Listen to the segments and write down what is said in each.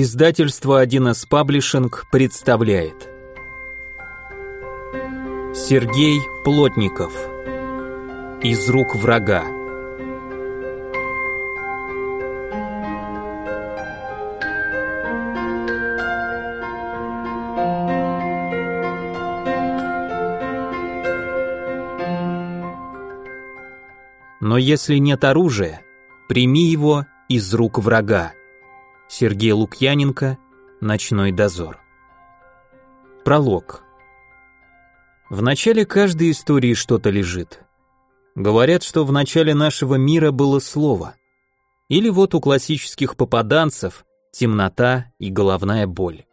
Издательство 1С Паблишинг представляет. Сергей Плотников. Из рук врага. Но если нет оружия, прими его из рук врага. Сергей Лукьяненко, Ночной дозор. Пролог. В начале каждой истории что-то лежит. Говорят, что в начале нашего мира было слово. Или вот у классических попаданцев темнота и головная боль.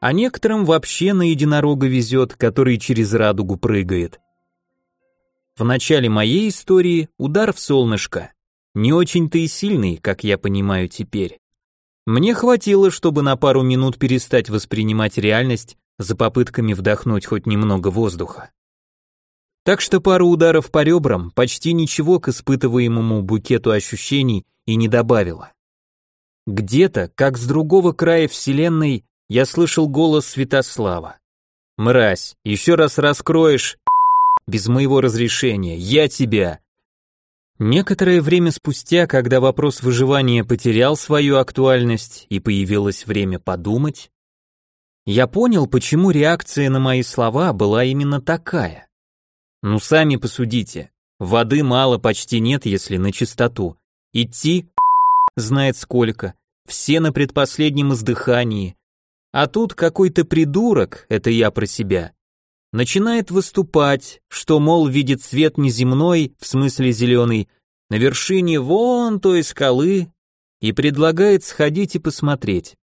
А некоторым вообще на единорога везет, который через радугу прыгает. В начале моей истории удар в солнышко. Не очень-то и сильный, как я понимаю теперь. Мне хватило, чтобы на пару минут перестать воспринимать реальность за попытками вдохнуть хоть немного воздуха. Так что пару ударов по ребрам почти ничего к испытываемому букету ощущений и не добавило. Где-то, как с другого края вселенной, я слышал голос Святослава. «Мразь, еще раз раскроешь, без моего разрешения, я тебя, Некоторое время спустя, когда вопрос выживания потерял свою актуальность и появилось время подумать, я понял, почему реакция на мои слова была именно такая. Ну сами посудите, воды мало почти нет, если на чистоту. Идти знает сколько, все на предпоследнем издыхании. А тут какой-то придурок, это я про себя, начинает выступать, что, мол, видит свет неземной, в смысле зеленый, на вершине вон той скалы и предлагает сходить и посмотреть.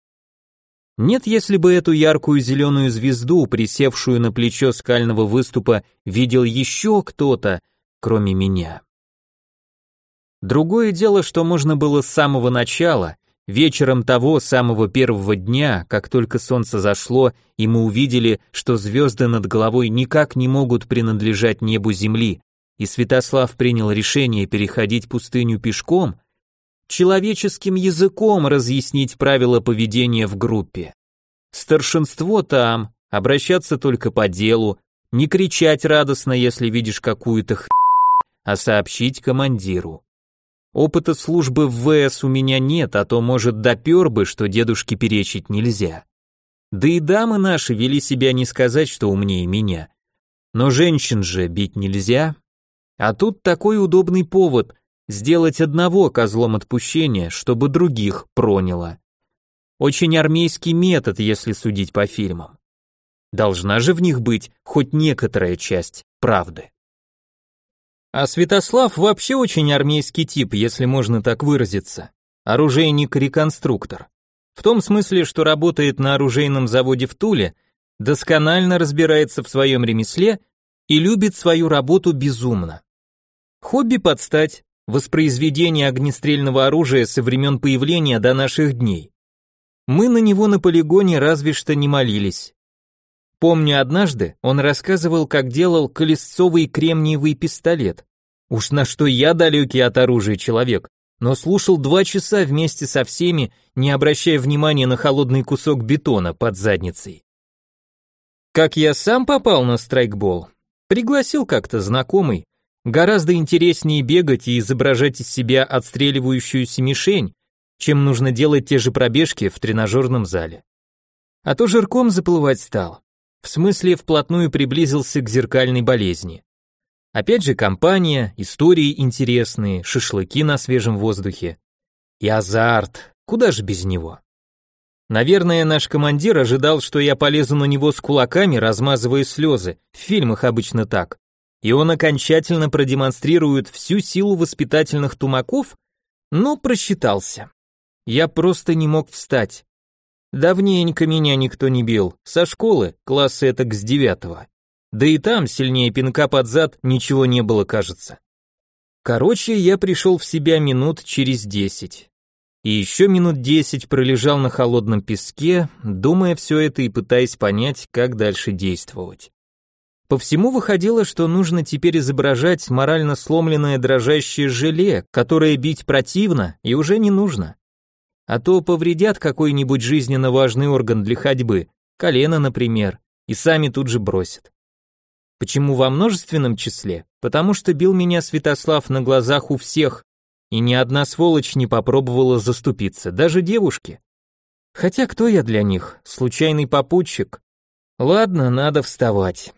Нет, если бы эту яркую зеленую звезду, присевшую на плечо скального выступа, видел еще кто-то, кроме меня. Другое дело, что можно было с самого начала, вечером того самого первого дня, как только солнце зашло, и мы увидели, что звезды над головой никак не могут принадлежать небу Земли, и Святослав принял решение переходить пустыню пешком, человеческим языком разъяснить правила поведения в группе. Старшинство там, обращаться только по делу, не кричать радостно, если видишь какую-то х... а сообщить командиру. Опыта службы в ВС у меня нет, а то, может, допер бы, что дедушке перечить нельзя. Да и дамы наши вели себя не сказать, что умнее меня. Но женщин же бить нельзя, а тут такой удобный повод сделать одного козлом отпущения, чтобы других проняло. Очень армейский метод, если судить по фильмам. Должна же в них быть хоть некоторая часть правды. А Святослав вообще очень армейский тип, если можно так выразиться. Оружейник-реконструктор. В том смысле, что работает на оружейном заводе в Туле, досконально разбирается в своем ремесле и любит свою работу безумно. Хобби подстать, воспроизведение огнестрельного оружия со времен появления до наших дней. Мы на него на полигоне разве что не молились. Помню однажды, он рассказывал, как делал колесцовый кремниевый пистолет. Уж на что я далекий от оружия человек, но слушал два часа вместе со всеми, не обращая внимания на холодный кусок бетона под задницей. Как я сам попал на страйкбол? Пригласил как-то знакомый, Гораздо интереснее бегать и изображать из себя отстреливающуюся мишень, чем нужно делать те же пробежки в тренажерном зале. А то жирком заплывать стал. В смысле, вплотную приблизился к зеркальной болезни. Опять же компания, истории интересные, шашлыки на свежем воздухе. И азарт, куда же без него? Наверное, наш командир ожидал, что я полезу на него с кулаками, размазывая слезы. В фильмах обычно так и он окончательно продемонстрирует всю силу воспитательных тумаков, но просчитался. Я просто не мог встать. Давненько меня никто не бил, со школы, класса этак с девятого. Да и там сильнее пинка под зад ничего не было, кажется. Короче, я пришел в себя минут через десять. И еще минут десять пролежал на холодном песке, думая все это и пытаясь понять, как дальше действовать. По всему выходило, что нужно теперь изображать морально сломленное дрожащее желе, которое бить противно и уже не нужно. А то повредят какой-нибудь жизненно важный орган для ходьбы, колено, например, и сами тут же бросят. Почему во множественном числе? Потому что бил меня Святослав на глазах у всех, и ни одна сволочь не попробовала заступиться, даже девушки. Хотя кто я для них? Случайный попутчик? Ладно, надо вставать.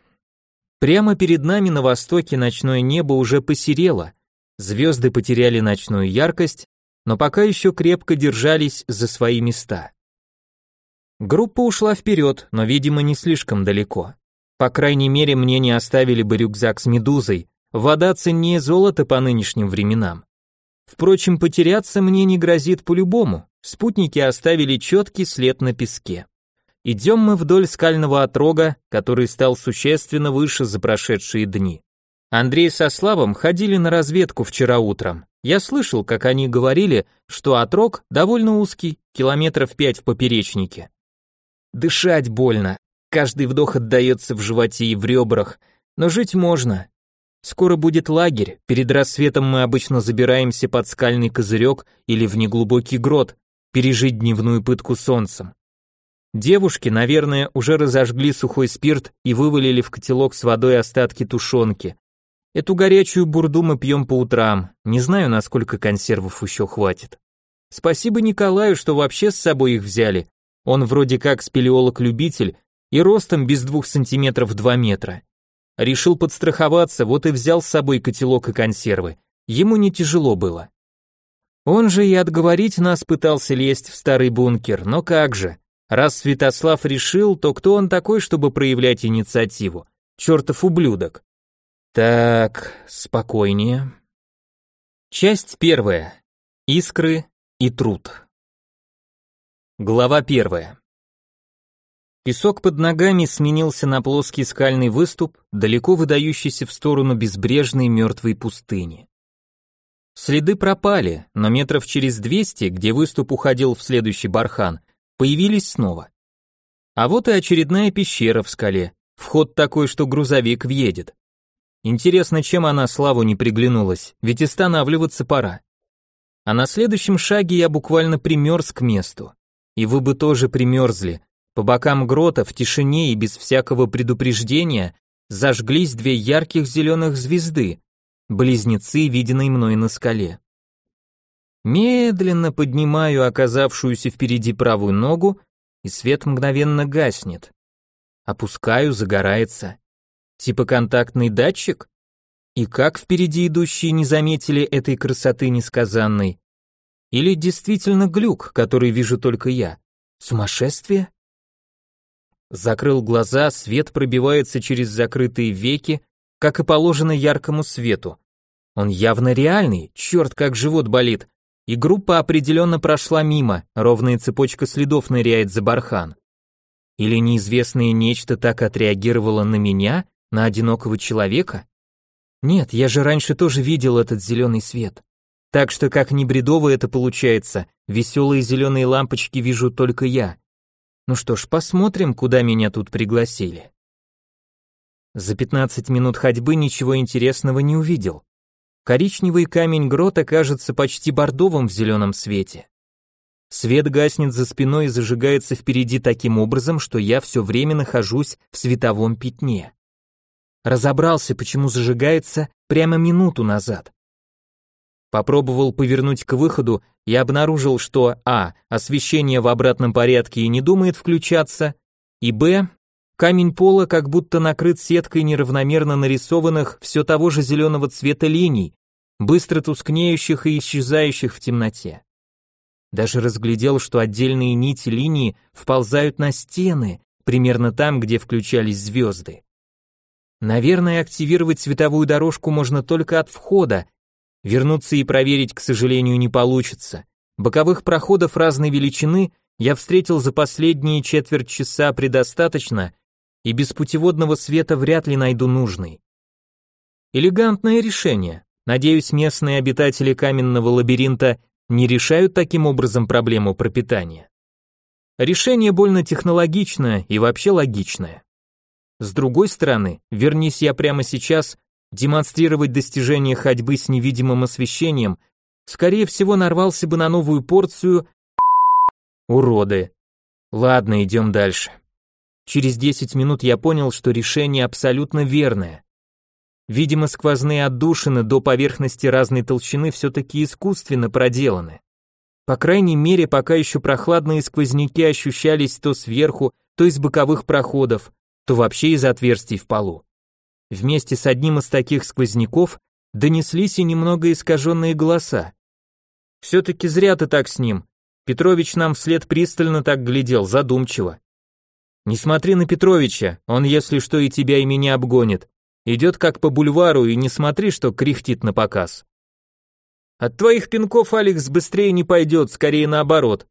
Прямо перед нами на востоке ночное небо уже посерело, звезды потеряли ночную яркость, но пока еще крепко держались за свои места. Группа ушла вперед, но, видимо, не слишком далеко. По крайней мере, мне не оставили бы рюкзак с медузой, вода ценнее золота по нынешним временам. Впрочем, потеряться мне не грозит по-любому, спутники оставили четкий след на песке. Идем мы вдоль скального отрога, который стал существенно выше за прошедшие дни. Андрей со Славом ходили на разведку вчера утром. Я слышал, как они говорили, что отрог довольно узкий, километров пять в поперечнике. Дышать больно, каждый вдох отдается в животе и в ребрах, но жить можно. Скоро будет лагерь, перед рассветом мы обычно забираемся под скальный козырек или в неглубокий грот, пережить дневную пытку солнцем. Девушки, наверное, уже разожгли сухой спирт и вывалили в котелок с водой остатки тушенки. Эту горячую бурду мы пьем по утрам, не знаю, насколько консервов еще хватит. Спасибо Николаю, что вообще с собой их взяли. Он вроде как спелеолог-любитель и ростом без двух сантиметров два метра. Решил подстраховаться, вот и взял с собой котелок и консервы. Ему не тяжело было. Он же и отговорить нас пытался лезть в старый бункер, но как же. Раз Святослав решил, то кто он такой, чтобы проявлять инициативу? Чертов ублюдок. Так, спокойнее. Часть первая. Искры и труд. Глава первая. Песок под ногами сменился на плоский скальный выступ, далеко выдающийся в сторону безбрежной мертвой пустыни. Следы пропали, но метров через двести, где выступ уходил в следующий бархан, появились снова. А вот и очередная пещера в скале, вход такой, что грузовик въедет. Интересно, чем она Славу не приглянулась, ведь останавливаться пора. А на следующем шаге я буквально примерз к месту. И вы бы тоже примерзли. По бокам грота в тишине и без всякого предупреждения зажглись две ярких зеленых звезды, близнецы, виденные мной на скале. Медленно поднимаю оказавшуюся впереди правую ногу, и свет мгновенно гаснет. Опускаю, загорается. Типа контактный датчик? И как впереди идущие не заметили этой красоты несказанной? Или действительно глюк, который вижу только я? Сумасшествие? Закрыл глаза, свет пробивается через закрытые веки, как и положено яркому свету. Он явно реальный, черт, как живот болит, и группа определенно прошла мимо, ровная цепочка следов ныряет за бархан. Или неизвестное нечто так отреагировало на меня, на одинокого человека? Нет, я же раньше тоже видел этот зеленый свет. Так что как ни бредово это получается, веселые зеленые лампочки вижу только я. Ну что ж, посмотрим, куда меня тут пригласили. За 15 минут ходьбы ничего интересного не увидел. Коричневый камень грота кажется почти бордовым в зеленом свете. Свет гаснет за спиной и зажигается впереди таким образом, что я все время нахожусь в световом пятне. Разобрался, почему зажигается прямо минуту назад. Попробовал повернуть к выходу и обнаружил, что а. освещение в обратном порядке и не думает включаться, и б. Камень пола как будто накрыт сеткой неравномерно нарисованных все того же зеленого цвета линий, быстро тускнеющих и исчезающих в темноте. Даже разглядел, что отдельные нити линии вползают на стены, примерно там, где включались звезды. Наверное, активировать световую дорожку можно только от входа. Вернуться и проверить, к сожалению, не получится. Боковых проходов разной величины я встретил за последние четверть часа предостаточно, и без путеводного света вряд ли найду нужный. Элегантное решение. Надеюсь, местные обитатели каменного лабиринта не решают таким образом проблему пропитания. Решение больно технологичное и вообще логичное. С другой стороны, вернись я прямо сейчас, демонстрировать достижение ходьбы с невидимым освещением, скорее всего нарвался бы на новую порцию Уроды. Ладно, идем дальше. Через 10 минут я понял, что решение абсолютно верное. Видимо, сквозные отдушины до поверхности разной толщины все-таки искусственно проделаны. По крайней мере, пока еще прохладные сквозняки ощущались то сверху, то из боковых проходов, то вообще из отверстий в полу. Вместе с одним из таких сквозняков донеслись и немного искаженные голоса. «Все-таки зря ты так с ним. Петрович нам вслед пристально так глядел, задумчиво. Не смотри на Петровича, он, если что, и тебя, и меня обгонит. Идет как по бульвару, и не смотри, что кряхтит на показ. От твоих пинков Алекс быстрее не пойдет, скорее наоборот.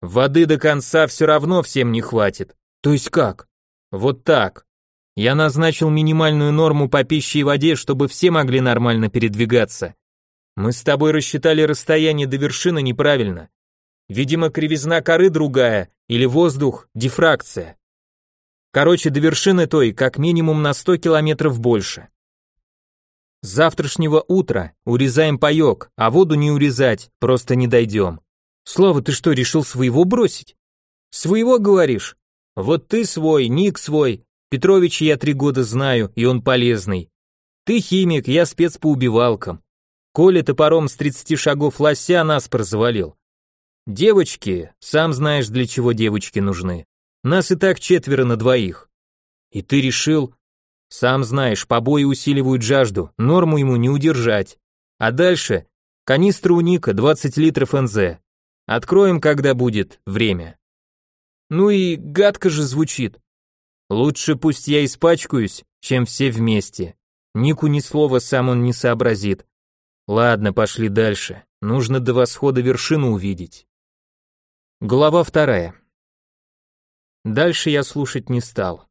Воды до конца все равно всем не хватит. То есть как? Вот так. Я назначил минимальную норму по пище и воде, чтобы все могли нормально передвигаться. Мы с тобой рассчитали расстояние до вершины неправильно. Видимо, кривизна коры другая, или воздух, дифракция. Короче, до вершины той как минимум на 100 километров больше. С завтрашнего утра урезаем паёк, а воду не урезать, просто не дойдем. Слава, ты что, решил своего бросить? Своего, говоришь? Вот ты свой, Ник свой. Петровича я три года знаю, и он полезный. Ты химик, я спец по убивалкам. Коля топором с 30 шагов лося нас прозвалил. Девочки, сам знаешь, для чего девочки нужны. Нас и так четверо на двоих. И ты решил... Сам знаешь, побои усиливают жажду, норму ему не удержать. А дальше... Канистра у Ника 20 литров НЗ. Откроем, когда будет время. Ну и гадко же звучит. Лучше пусть я испачкаюсь, чем все вместе. Нику ни слова сам он не сообразит. Ладно, пошли дальше. Нужно до восхода вершину увидеть. Глава вторая. Дальше я слушать не стал.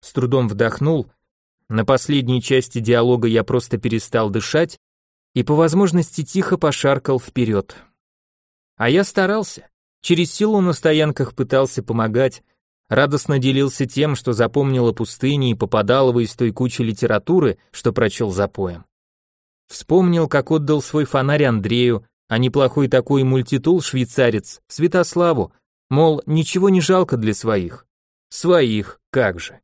С трудом вдохнул, на последней части диалога я просто перестал дышать и по возможности тихо пошаркал вперед. А я старался. Через силу на стоянках пытался помогать, радостно делился тем, что запомнил о пустыне и попадал его из той кучи литературы, что прочел за поем. Вспомнил, как отдал свой фонарь Андрею, а неплохой такой мультитул-швейцарец, Святославу, Мол, ничего не жалко для своих. Своих, как же.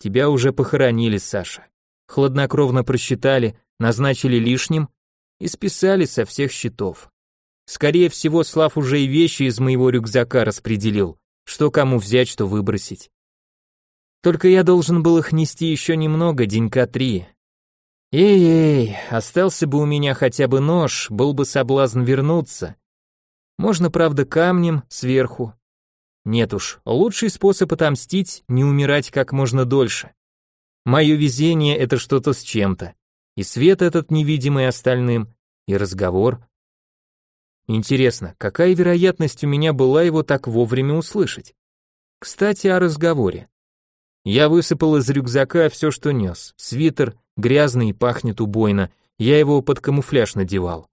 Тебя уже похоронили, Саша. Хладнокровно просчитали, назначили лишним и списали со всех счетов. Скорее всего, Слав уже и вещи из моего рюкзака распределил, что кому взять, что выбросить. Только я должен был их нести еще немного, денька три. Эй-эй, остался бы у меня хотя бы нож, был бы соблазн вернуться, можно, правда, камнем сверху. Нет уж, лучший способ отомстить — не умирать как можно дольше. Мое везение — это что-то с чем-то. И свет этот невидимый остальным, и разговор. Интересно, какая вероятность у меня была его так вовремя услышать? Кстати, о разговоре. Я высыпал из рюкзака все, что нес. Свитер, грязный, пахнет убойно. Я его под камуфляж надевал.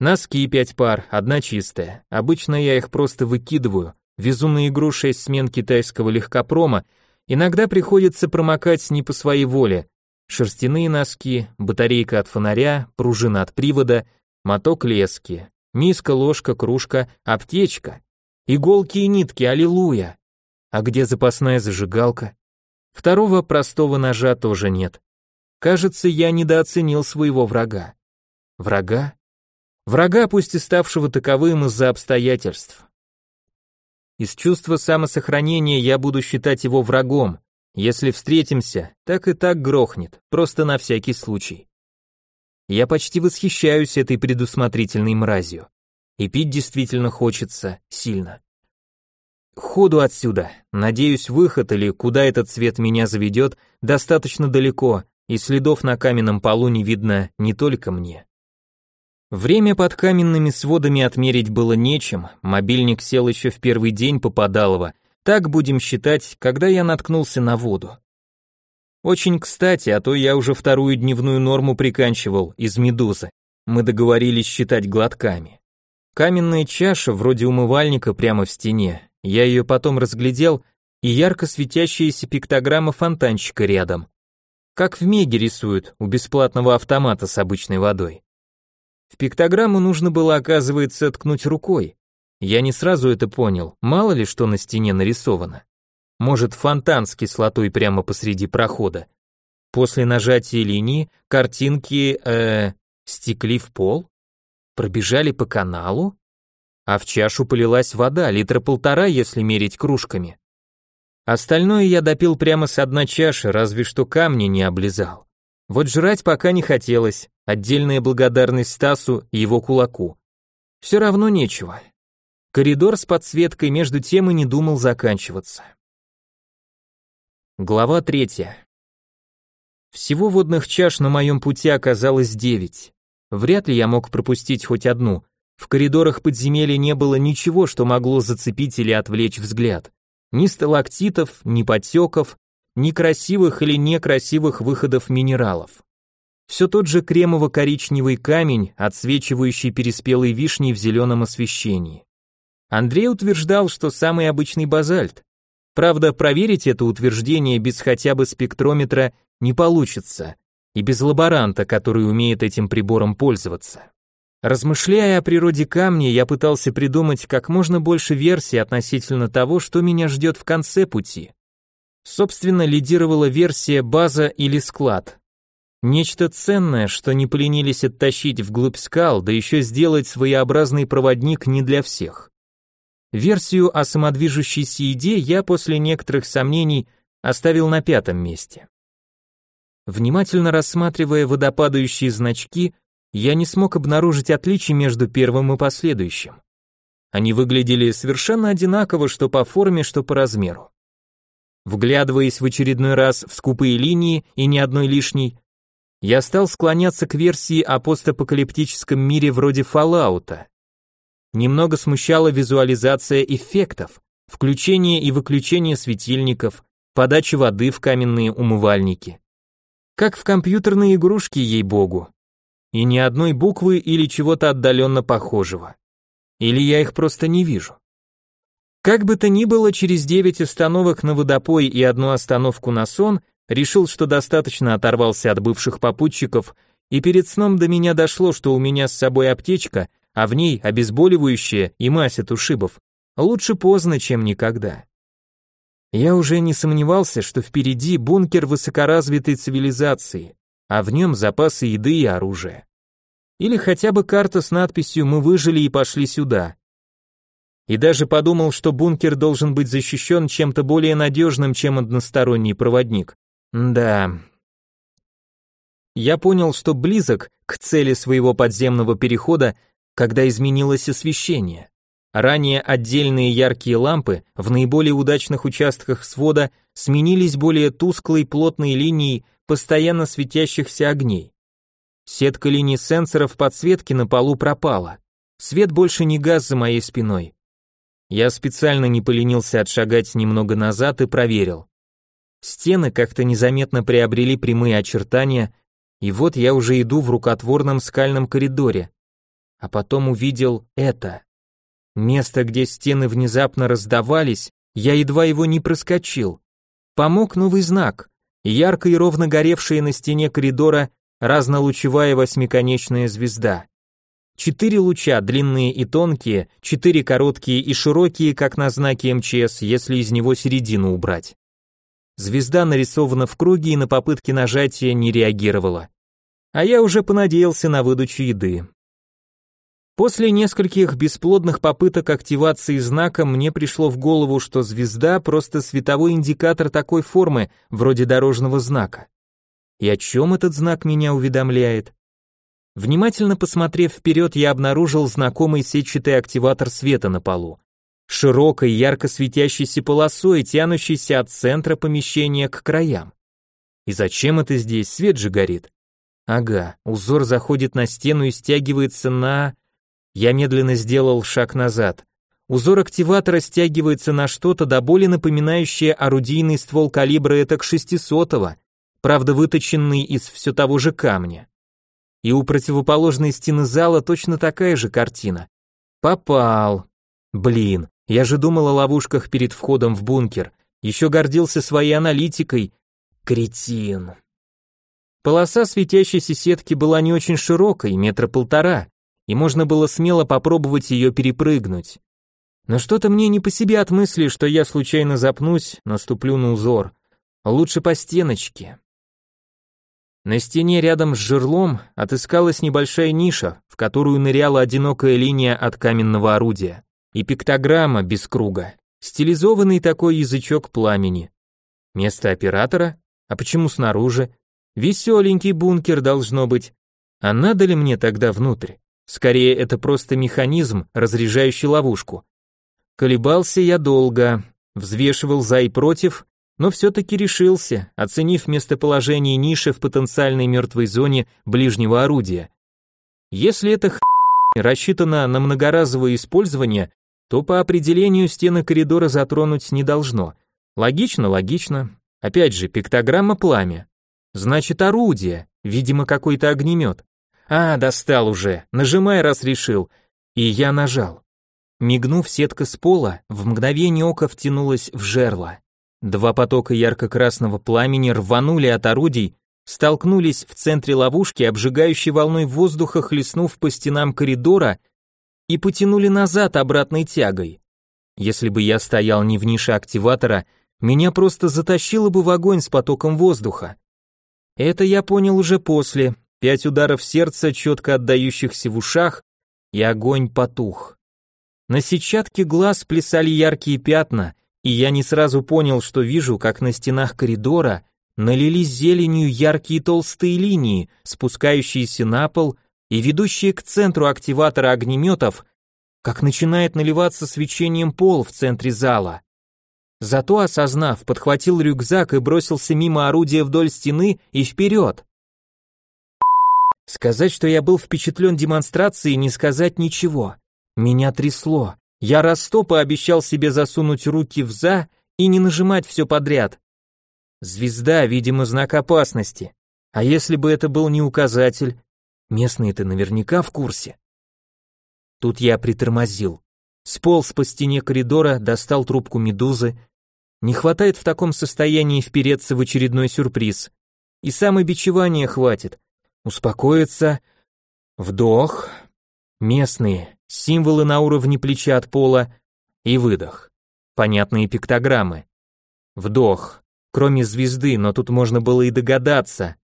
Носки пять пар, одна чистая. Обычно я их просто выкидываю. Везу на игру шесть смен китайского легкопрома. Иногда приходится промокать не по своей воле. Шерстяные носки, батарейка от фонаря, пружина от привода, моток лески, миска, ложка, кружка, аптечка. Иголки и нитки, аллилуйя. А где запасная зажигалка? Второго простого ножа тоже нет. Кажется, я недооценил своего врага. Врага? Врага, пусть и ставшего таковым из-за обстоятельств. Из чувства самосохранения я буду считать его врагом. Если встретимся, так и так грохнет, просто на всякий случай. Я почти восхищаюсь этой предусмотрительной мразью. И пить действительно хочется сильно. Ходу отсюда. Надеюсь, выход или куда этот свет меня заведет, достаточно далеко, и следов на каменном полу не видно не только мне. Время под каменными сводами отмерить было нечем, мобильник сел еще в первый день Попадалова, так будем считать, когда я наткнулся на воду. Очень кстати, а то я уже вторую дневную норму приканчивал из медузы. Мы договорились считать глотками. Каменная чаша, вроде умывальника, прямо в стене. Я ее потом разглядел, и ярко светящаяся пиктограмма фонтанчика рядом. Как в Меге рисуют, у бесплатного автомата с обычной водой. В пиктограмму нужно было, оказывается, ткнуть рукой. Я не сразу это понял, мало ли что на стене нарисовано. Может, фонтан с кислотой прямо посреди прохода. После нажатия линии картинки, э, стекли в пол? Пробежали по каналу? А в чашу полилась вода, литра полтора, если мерить кружками. Остальное я допил прямо с одной чаши, разве что камни не облизал. Вот жрать пока не хотелось, отдельная благодарность Стасу и его кулаку. Все равно нечего. Коридор с подсветкой между тем и не думал заканчиваться. Глава третья. Всего водных чаш на моем пути оказалось девять. Вряд ли я мог пропустить хоть одну. В коридорах подземелья не было ничего, что могло зацепить или отвлечь взгляд. Ни сталактитов, ни подтеков, ни красивых или некрасивых выходов минералов. Все тот же кремово-коричневый камень, отсвечивающий переспелой вишней в зеленом освещении. Андрей утверждал, что самый обычный базальт. Правда, проверить это утверждение без хотя бы спектрометра не получится, и без лаборанта, который умеет этим прибором пользоваться. Размышляя о природе камня, я пытался придумать как можно больше версий относительно того, что меня ждет в конце пути. Собственно, лидировала версия база или склад. Нечто ценное, что не поленились оттащить вглубь скал, да еще сделать своеобразный проводник не для всех. Версию о самодвижущейся еде я после некоторых сомнений оставил на пятом месте. Внимательно рассматривая водопадающие значки, я не смог обнаружить отличий между первым и последующим. Они выглядели совершенно одинаково что по форме, что по размеру. Вглядываясь в очередной раз в скупые линии и ни одной лишней, я стал склоняться к версии о постапокалиптическом мире вроде Fallout. Немного смущала визуализация эффектов, включение и выключение светильников, подача воды в каменные умывальники. Как в компьютерные игрушки, ей-богу. И ни одной буквы или чего-то отдаленно похожего. Или я их просто не вижу. Как бы то ни было, через девять остановок на водопой и одну остановку на сон, решил, что достаточно оторвался от бывших попутчиков, и перед сном до меня дошло, что у меня с собой аптечка, а в ней обезболивающее и мазь от ушибов. Лучше поздно, чем никогда. Я уже не сомневался, что впереди бункер высокоразвитой цивилизации, а в нем запасы еды и оружия. Или хотя бы карта с надписью «Мы выжили и пошли сюда». И даже подумал, что бункер должен быть защищен чем-то более надежным, чем односторонний проводник. Да. Я понял, что близок к цели своего подземного перехода, когда изменилось освещение. Ранее отдельные яркие лампы в наиболее удачных участках свода сменились более тусклой плотной линией постоянно светящихся огней. Сетка линий сенсоров подсветки на полу пропала. Свет больше не газ за моей спиной. Я специально не поленился отшагать немного назад и проверил. Стены как-то незаметно приобрели прямые очертания, и вот я уже иду в рукотворном скальном коридоре. А потом увидел это. Место, где стены внезапно раздавались, я едва его не проскочил. Помог новый знак, ярко и ровно горевшая на стене коридора разнолучевая восьмиконечная звезда. Четыре луча, длинные и тонкие, четыре короткие и широкие, как на знаке МЧС, если из него середину убрать. Звезда нарисована в круге и на попытки нажатия не реагировала. А я уже понадеялся на выдачу еды. После нескольких бесплодных попыток активации знака мне пришло в голову, что звезда просто световой индикатор такой формы, вроде дорожного знака. И о чем этот знак меня уведомляет? Внимательно посмотрев вперед, я обнаружил знакомый сетчатый активатор света на полу. Широкой, ярко светящейся полосой, тянущейся от центра помещения к краям. И зачем это здесь? Свет же горит. Ага, узор заходит на стену и стягивается на... Я медленно сделал шаг назад. Узор активатора стягивается на что-то до боли напоминающее орудийный ствол калибра этак 600 правда выточенный из все того же камня. И у противоположной стены зала точно такая же картина. Попал. Блин, я же думал о ловушках перед входом в бункер, еще гордился своей аналитикой. Кретин. Полоса светящейся сетки была не очень широкой, метра полтора, и можно было смело попробовать ее перепрыгнуть. Но что-то мне не по себе от мысли, что я случайно запнусь, наступлю на узор. Лучше по стеночке. На стене рядом с жерлом отыскалась небольшая ниша, в которую ныряла одинокая линия от каменного орудия. И пиктограмма без круга. Стилизованный такой язычок пламени. Место оператора? А почему снаружи? Веселенький бункер должно быть. А надо ли мне тогда внутрь? Скорее, это просто механизм, разряжающий ловушку. Колебался я долго, взвешивал за и против, но все-таки решился, оценив местоположение ниши в потенциальной мертвой зоне ближнего орудия. Если эта х... рассчитана на многоразовое использование, то по определению стены коридора затронуть не должно. Логично, логично. Опять же, пиктограмма пламя. Значит, орудие, видимо, какой-то огнемет. А, достал уже, нажимай, раз решил. И я нажал. Мигнув, сетка с пола в мгновение ока втянулась в жерло. Два потока ярко-красного пламени рванули от орудий, столкнулись в центре ловушки, обжигающей волной воздуха хлестнув по стенам коридора и потянули назад обратной тягой. Если бы я стоял не в нише активатора, меня просто затащило бы в огонь с потоком воздуха. Это я понял уже после, пять ударов сердца, четко отдающихся в ушах, и огонь потух. На сетчатке глаз плясали яркие пятна, и я не сразу понял, что вижу, как на стенах коридора налились зеленью яркие толстые линии, спускающиеся на пол и ведущие к центру активатора огнеметов, как начинает наливаться свечением пол в центре зала. Зато, осознав, подхватил рюкзак и бросился мимо орудия вдоль стены и вперед. Сказать, что я был впечатлен демонстрацией, не сказать ничего. Меня трясло. Я раз сто пообещал себе засунуть руки в «за» и не нажимать все подряд. Звезда, видимо, знак опасности. А если бы это был не указатель? Местные-то наверняка в курсе. Тут я притормозил. Сполз по стене коридора, достал трубку медузы. Не хватает в таком состоянии впереться в очередной сюрприз. И самобичевания хватит. Успокоиться. Вдох. Местные символы на уровне плеча от пола и выдох. Понятные пиктограммы. Вдох. Кроме звезды, но тут можно было и догадаться.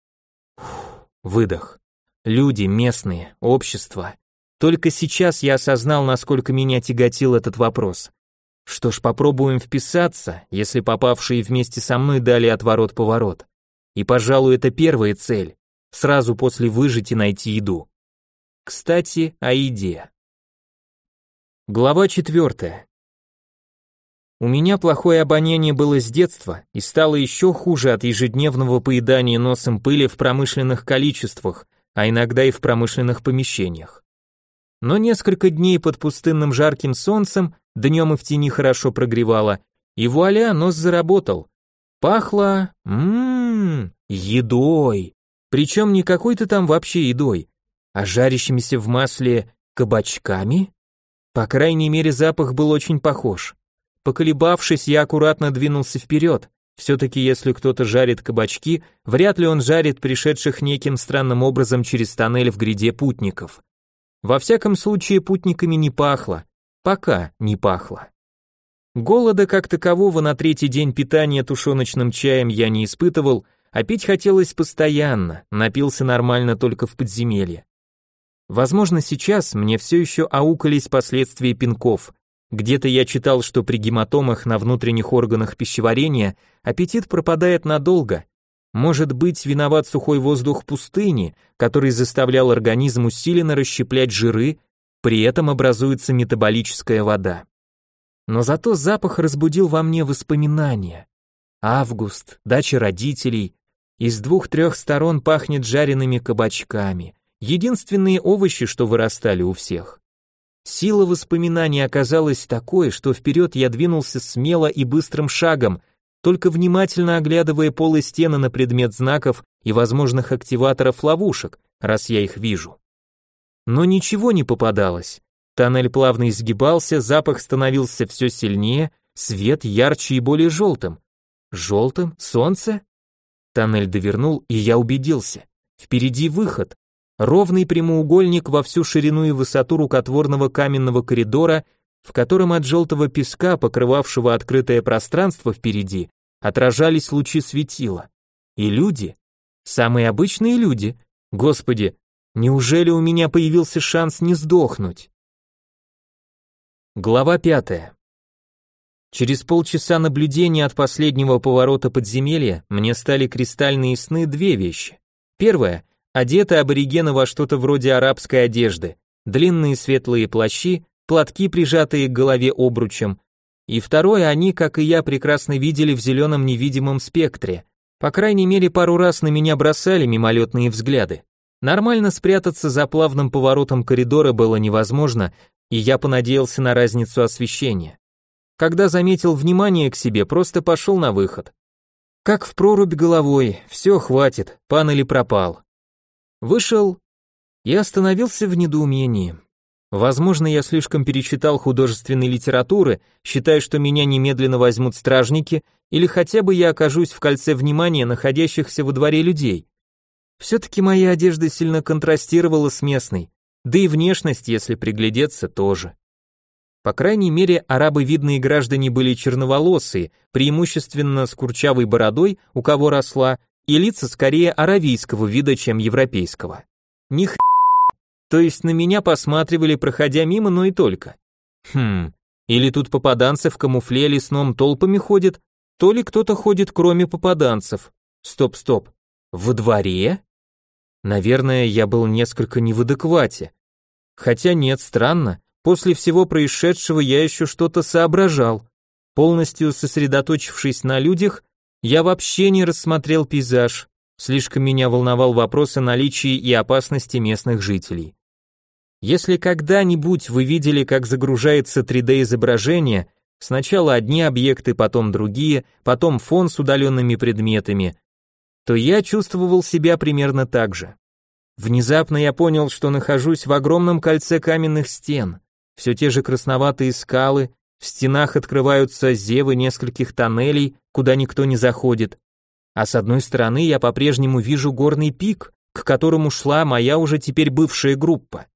выдох. Люди местные, общество. Только сейчас я осознал, насколько меня тяготил этот вопрос. Что ж, попробуем вписаться, если попавшие вместе со мной дали отворот-поворот. И, пожалуй, это первая цель. Сразу после выжить и найти еду. Кстати, о еде. Глава четвертая. У меня плохое обоняние было с детства и стало еще хуже от ежедневного поедания носом пыли в промышленных количествах, а иногда и в промышленных помещениях. Но несколько дней под пустынным жарким солнцем, днем и в тени хорошо прогревало, и вуаля, нос заработал. Пахло, ммм, едой. Причем не какой-то там вообще едой, а жарящимися в масле кабачками. По крайней мере, запах был очень похож. Поколебавшись, я аккуратно двинулся вперед. Все-таки если кто-то жарит кабачки, вряд ли он жарит пришедших неким странным образом через тоннель в гряде путников. Во всяком случае, путниками не пахло. Пока не пахло. Голода как такового на третий день питания тушеночным чаем я не испытывал, а пить хотелось постоянно, напился нормально только в подземелье. Возможно, сейчас мне все еще аукались последствия пинков. Где-то я читал, что при гематомах на внутренних органах пищеварения аппетит пропадает надолго. Может быть, виноват сухой воздух пустыни, который заставлял организм усиленно расщеплять жиры, при этом образуется метаболическая вода. Но зато запах разбудил во мне воспоминания. Август, дача родителей, из двух-трех сторон пахнет жареными кабачками, единственные овощи, что вырастали у всех. Сила воспоминаний оказалась такой, что вперед я двинулся смело и быстрым шагом, только внимательно оглядывая пол и стены на предмет знаков и возможных активаторов ловушек, раз я их вижу. Но ничего не попадалось. Тоннель плавно изгибался, запах становился все сильнее, свет ярче и более желтым. Желтым? Солнце? Тоннель довернул, и я убедился. Впереди выход, ровный прямоугольник во всю ширину и высоту рукотворного каменного коридора, в котором от желтого песка, покрывавшего открытое пространство впереди, отражались лучи светила. И люди, самые обычные люди, господи, неужели у меня появился шанс не сдохнуть? Глава пятая. Через полчаса наблюдения от последнего поворота подземелья мне стали кристально ясны две вещи. Первое – одеты аборигены во что-то вроде арабской одежды, длинные светлые плащи, платки, прижатые к голове обручем. И второе, они, как и я, прекрасно видели в зеленом невидимом спектре. По крайней мере, пару раз на меня бросали мимолетные взгляды. Нормально спрятаться за плавным поворотом коридора было невозможно, и я понадеялся на разницу освещения. Когда заметил внимание к себе, просто пошел на выход. Как в прорубь головой, все, хватит, пан или пропал. Вышел и остановился в недоумении. Возможно, я слишком перечитал художественной литературы, считая, что меня немедленно возьмут стражники, или хотя бы я окажусь в кольце внимания находящихся во дворе людей. Все-таки моя одежда сильно контрастировала с местной, да и внешность, если приглядеться, тоже. По крайней мере, арабы видные граждане были черноволосые, преимущественно с курчавой бородой, у кого росла, и лица скорее аравийского вида, чем европейского. Ни. То есть на меня посматривали, проходя мимо, но и только. Хм, или тут попаданцы в камуфле лесном толпами ходят, то ли кто-то ходит кроме попаданцев. Стоп, стоп. Во дворе? Наверное, я был несколько не в адеквате. Хотя нет, странно. После всего происшедшего я еще что-то соображал. Полностью сосредоточившись на людях, я вообще не рассмотрел пейзаж. Слишком меня волновал вопрос о наличии и опасности местных жителей. Если когда-нибудь вы видели, как загружается 3D-изображение, сначала одни объекты, потом другие, потом фон с удаленными предметами, то я чувствовал себя примерно так же. Внезапно я понял, что нахожусь в огромном кольце каменных стен. Все те же красноватые скалы, в стенах открываются зевы нескольких тоннелей, куда никто не заходит. А с одной стороны я по-прежнему вижу горный пик, к которому шла моя уже теперь бывшая группа.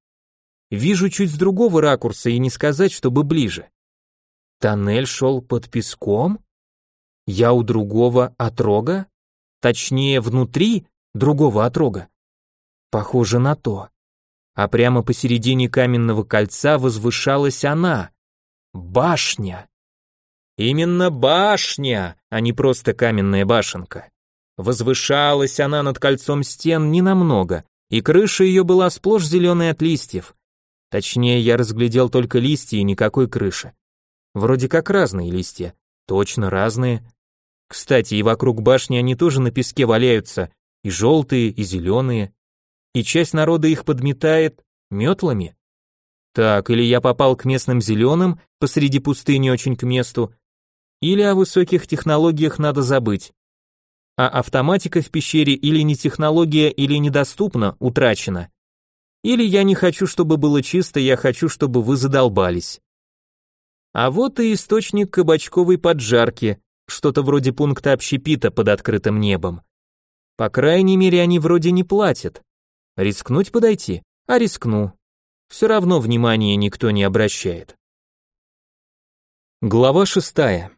Вижу чуть с другого ракурса и не сказать, чтобы ближе. Тоннель шел под песком? Я у другого отрога? Точнее, внутри другого отрога? Похоже на то. А прямо посередине каменного кольца возвышалась она. Башня. Именно башня, а не просто каменная башенка. Возвышалась она над кольцом стен ненамного, и крыша ее была сплошь зеленой от листьев, Точнее, я разглядел только листья и никакой крыши. Вроде как разные листья. Точно разные. Кстати, и вокруг башни они тоже на песке валяются, и желтые, и зеленые. И часть народа их подметает метлами. Так, или я попал к местным зеленым, посреди пустыни очень к месту, или о высоких технологиях надо забыть. А автоматика в пещере или не технология, или недоступна, утрачена. Или я не хочу, чтобы было чисто, я хочу, чтобы вы задолбались. А вот и источник кабачковой поджарки, что-то вроде пункта общепита под открытым небом. По крайней мере, они вроде не платят. Рискнуть подойти? А рискну. Все равно внимания никто не обращает. Глава шестая.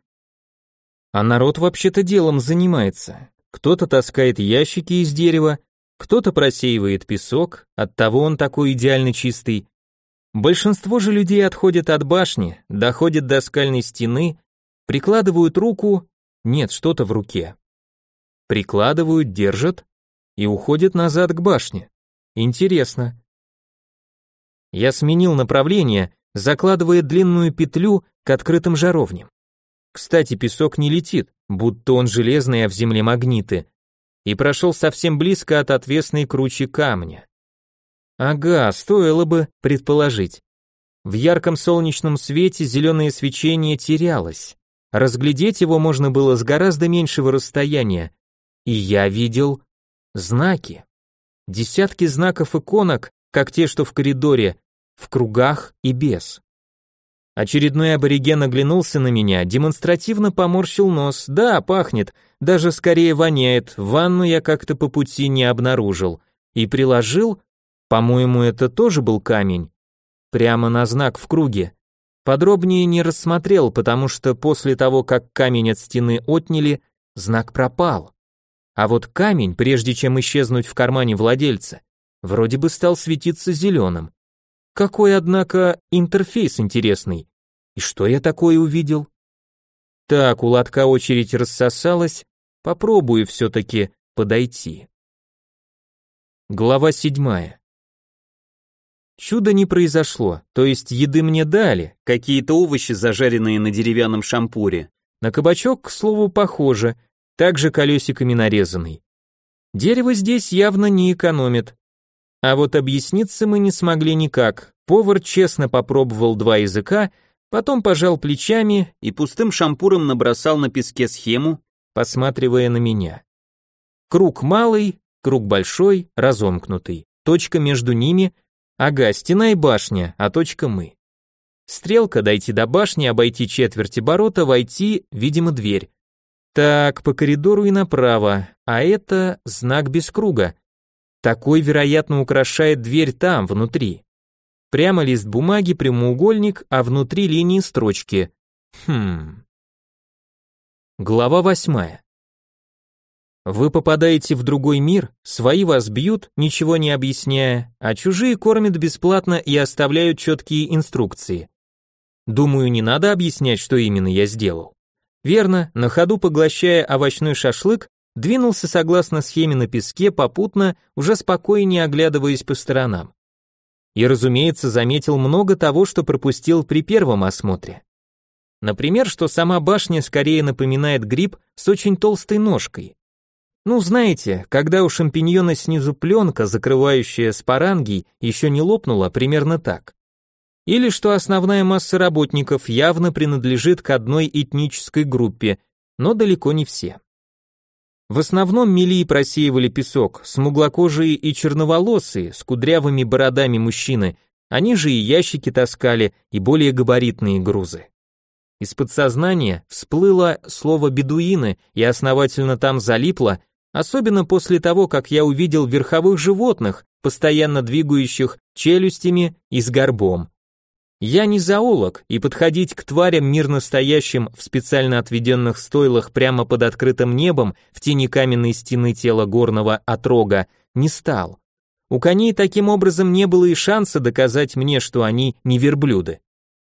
А народ вообще-то делом занимается. Кто-то таскает ящики из дерева, кто-то просеивает песок, оттого он такой идеально чистый. Большинство же людей отходят от башни, доходят до скальной стены, прикладывают руку, нет, что-то в руке. Прикладывают, держат и уходят назад к башне. Интересно. Я сменил направление, закладывая длинную петлю к открытым жаровням. Кстати, песок не летит, будто он железный, а в земле магниты и прошел совсем близко от отвесной кручи камня. Ага, стоило бы предположить. В ярком солнечном свете зеленое свечение терялось. Разглядеть его можно было с гораздо меньшего расстояния. И я видел знаки. Десятки знаков иконок, как те, что в коридоре, в кругах и без. Очередной абориген оглянулся на меня, демонстративно поморщил нос. Да, пахнет, даже скорее воняет. Ванну я как-то по пути не обнаружил. И приложил, по-моему, это тоже был камень. Прямо на знак в круге. Подробнее не рассмотрел, потому что после того, как камень от стены отняли, знак пропал. А вот камень, прежде чем исчезнуть в кармане владельца, вроде бы стал светиться зеленым. Какой, однако, интерфейс интересный. И что я такое увидел? Так, у лотка очередь рассосалась, попробую все-таки подойти. Глава седьмая. Чудо не произошло, то есть еды мне дали, какие-то овощи, зажаренные на деревянном шампуре. На кабачок, к слову, похоже, также колесиками нарезанный. Дерево здесь явно не экономит. А вот объясниться мы не смогли никак. Повар честно попробовал два языка, потом пожал плечами и пустым шампуром набросал на песке схему, посматривая на меня. Круг малый, круг большой, разомкнутый. Точка между ними, ага, стена и башня, а точка мы. Стрелка дойти до башни, обойти четверть оборота, войти, видимо, дверь. Так, по коридору и направо, а это знак без круга. Такой, вероятно, украшает дверь там, внутри. Прямо лист бумаги, прямоугольник, а внутри линии строчки. Хм. Глава восьмая. Вы попадаете в другой мир, свои вас бьют, ничего не объясняя, а чужие кормят бесплатно и оставляют четкие инструкции. Думаю, не надо объяснять, что именно я сделал. Верно, на ходу поглощая овощной шашлык, двинулся согласно схеме на песке, попутно, уже спокойнее оглядываясь по сторонам. И, разумеется, заметил много того, что пропустил при первом осмотре. Например, что сама башня скорее напоминает гриб с очень толстой ножкой. Ну, знаете, когда у шампиньона снизу пленка, закрывающая спорангий, еще не лопнула, примерно так или что основная масса работников явно принадлежит к одной этнической группе, но далеко не все. В основном мели просеивали песок, смуглокожие и черноволосые, с кудрявыми бородами мужчины, они же и ящики таскали, и более габаритные грузы. Из подсознания всплыло слово «бедуины» и основательно там залипло, особенно после того, как я увидел верховых животных, постоянно двигающих челюстями и с горбом. Я не зоолог, и подходить к тварям, мирно стоящим в специально отведенных стойлах прямо под открытым небом в тени каменной стены тела горного отрога, не стал. У коней таким образом не было и шанса доказать мне, что они не верблюды.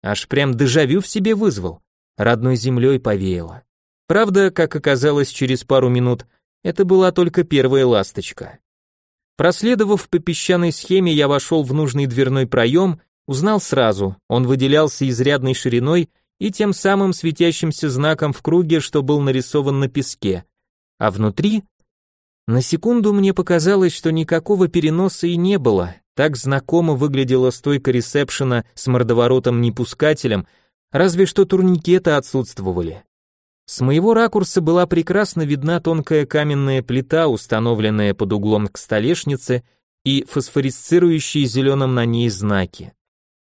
Аж прям дежавю в себе вызвал. Родной землей повеяло. Правда, как оказалось через пару минут, это была только первая ласточка. Проследовав по песчаной схеме, я вошел в нужный дверной проем Узнал сразу, он выделялся изрядной шириной и тем самым светящимся знаком в круге, что был нарисован на песке. А внутри... На секунду мне показалось, что никакого переноса и не было, так знакомо выглядела стойка ресепшена с мордоворотом-непускателем, разве что турникеты отсутствовали. С моего ракурса была прекрасно видна тонкая каменная плита, установленная под углом к столешнице, и фосфорисцирующие зеленым на ней знаки.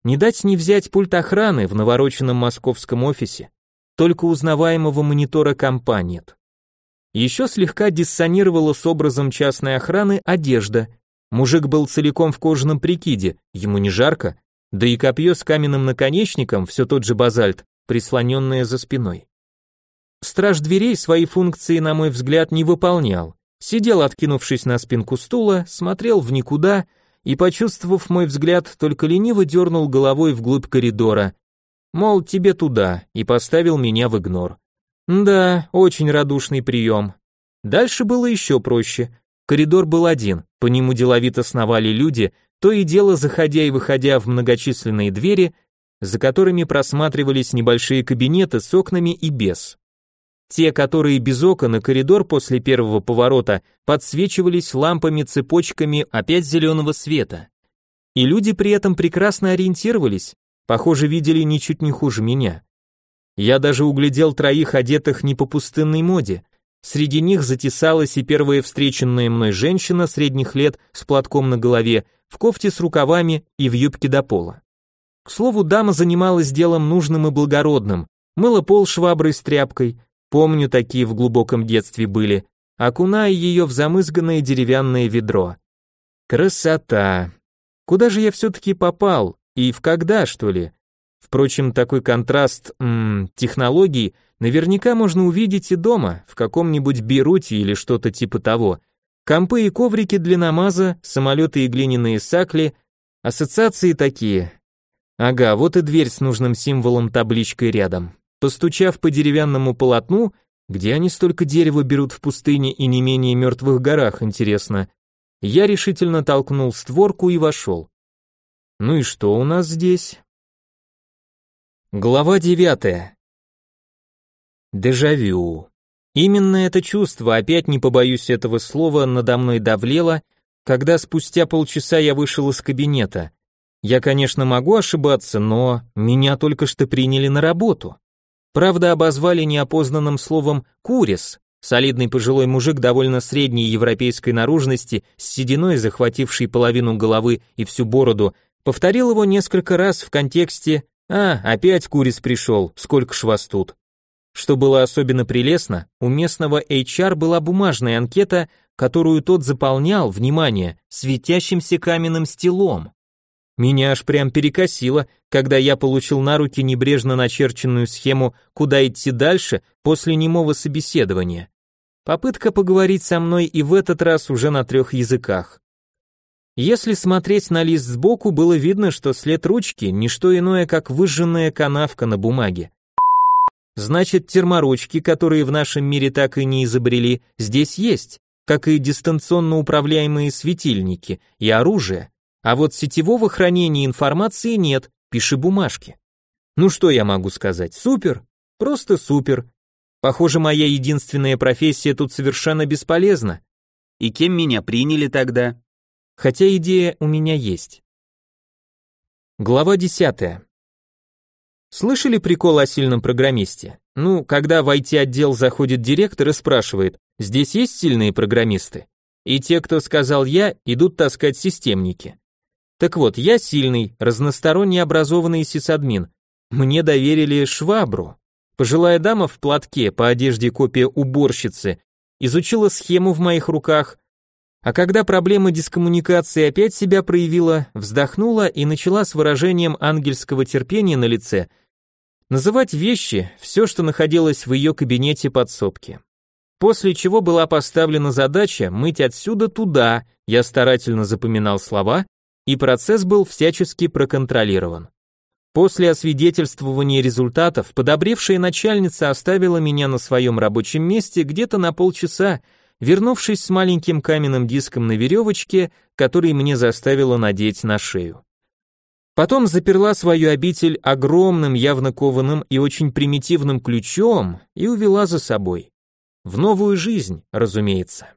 Не дать не взять пульт охраны в навороченном московском офисе, только узнаваемого монитора компа нет. Еще слегка диссонировала с образом частной охраны одежда. Мужик был целиком в кожаном прикиде, ему не жарко, да и копье с каменным наконечником, все тот же базальт, прислоненное за спиной. Страж дверей свои функции, на мой взгляд, не выполнял. Сидел, откинувшись на спинку стула, смотрел в никуда и, почувствовав мой взгляд, только лениво дернул головой вглубь коридора, мол, тебе туда, и поставил меня в игнор. Да, очень радушный прием. Дальше было еще проще. Коридор был один, по нему деловито сновали люди, то и дело заходя и выходя в многочисленные двери, за которыми просматривались небольшие кабинеты с окнами и без. Те, которые без окон и коридор после первого поворота, подсвечивались лампами-цепочками опять зеленого света. И люди при этом прекрасно ориентировались, похоже, видели ничуть не хуже меня. Я даже углядел троих одетых не по пустынной моде. Среди них затесалась и первая встреченная мной женщина средних лет с платком на голове, в кофте с рукавами и в юбке до пола. К слову, дама занималась делом нужным и благородным, мыла пол шваброй с тряпкой, Помню, такие в глубоком детстве были, окуная ее в замызганное деревянное ведро. Красота! Куда же я все-таки попал? И в когда, что ли? Впрочем, такой контраст м, технологий наверняка можно увидеть и дома, в каком-нибудь Бейруте или что-то типа того. Компы и коврики для намаза, самолеты и глиняные сакли, ассоциации такие. Ага, вот и дверь с нужным символом табличкой рядом. Постучав по деревянному полотну, где они столько дерева берут в пустыне и не менее мертвых горах, интересно, я решительно толкнул створку и вошел. Ну и что у нас здесь? Глава девятая. Дежавю. Именно это чувство, опять не побоюсь этого слова, надо мной давлело, когда спустя полчаса я вышел из кабинета. Я, конечно, могу ошибаться, но меня только что приняли на работу. Правда, обозвали неопознанным словом «курис», солидный пожилой мужик довольно средней европейской наружности, с сединой, захвативший половину головы и всю бороду, повторил его несколько раз в контексте «А, опять курис пришел, сколько ж вас тут». Что было особенно прелестно, у местного HR была бумажная анкета, которую тот заполнял, внимание, светящимся каменным стилом. Меня аж прям перекосило, когда я получил на руки небрежно начерченную схему, куда идти дальше после немого собеседования. Попытка поговорить со мной и в этот раз уже на трех языках. Если смотреть на лист сбоку, было видно, что след ручки – не что иное, как выжженная канавка на бумаге. Значит, терморучки, которые в нашем мире так и не изобрели, здесь есть, как и дистанционно управляемые светильники и оружие. А вот сетевого хранения информации нет, пиши бумажки. Ну что я могу сказать? Супер, просто супер. Похоже, моя единственная профессия тут совершенно бесполезна. И кем меня приняли тогда? Хотя идея у меня есть. Глава 10. Слышали прикол о сильном программисте? Ну, когда в IT-отдел заходит директор и спрашивает, здесь есть сильные программисты? И те, кто сказал я, идут таскать системники. Так вот, я сильный, разносторонне образованный сисадмин. Мне доверили швабру. Пожилая дама в платке, по одежде копия уборщицы, изучила схему в моих руках, а когда проблема дискоммуникации опять себя проявила, вздохнула и начала с выражением ангельского терпения на лице называть вещи, все, что находилось в ее кабинете подсобки. После чего была поставлена задача мыть отсюда туда, я старательно запоминал слова, и процесс был всячески проконтролирован. После освидетельствования результатов подобревшая начальница оставила меня на своем рабочем месте где-то на полчаса, вернувшись с маленьким каменным диском на веревочке, который мне заставила надеть на шею. Потом заперла свою обитель огромным, явно кованым и очень примитивным ключом и увела за собой. В новую жизнь, разумеется.